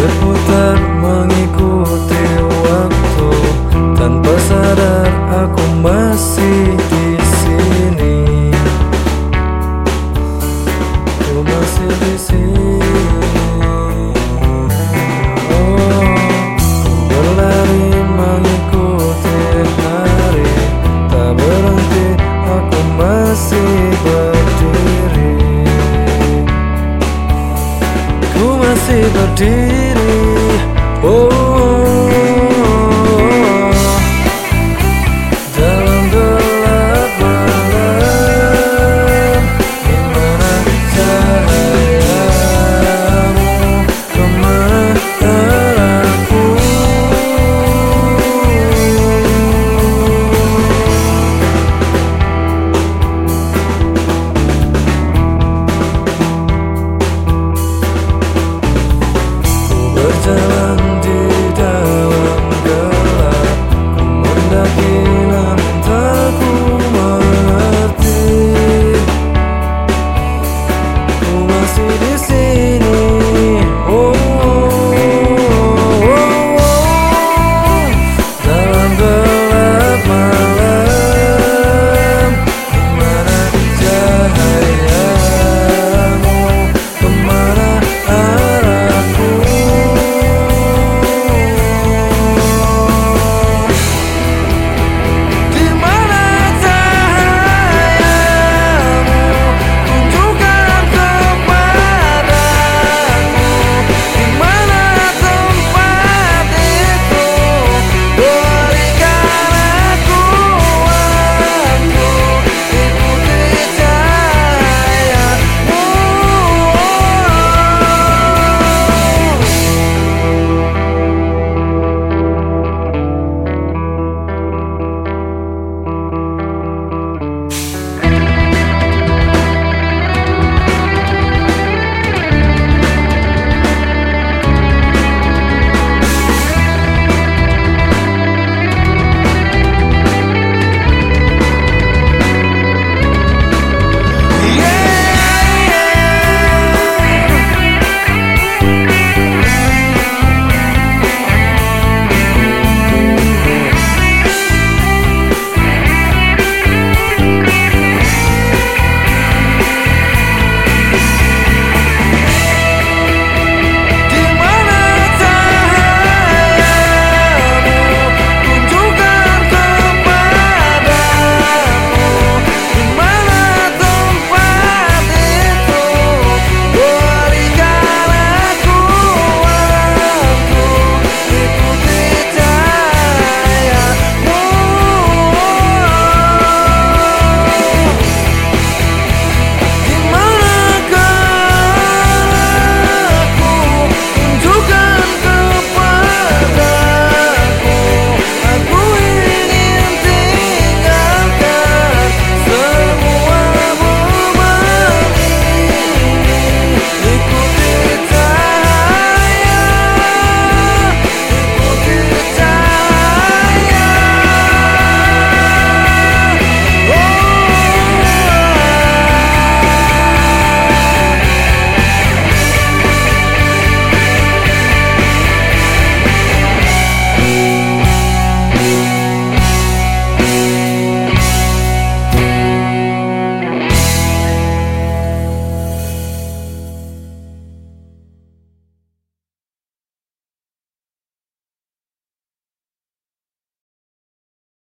Berputar mengikuti waktu. Tanpa sadar aku masih di sini. Aku masih di sini. Oh, berlari mengikuti hari. Tak berhenti aku masih berdiri. Ku masih berdiri again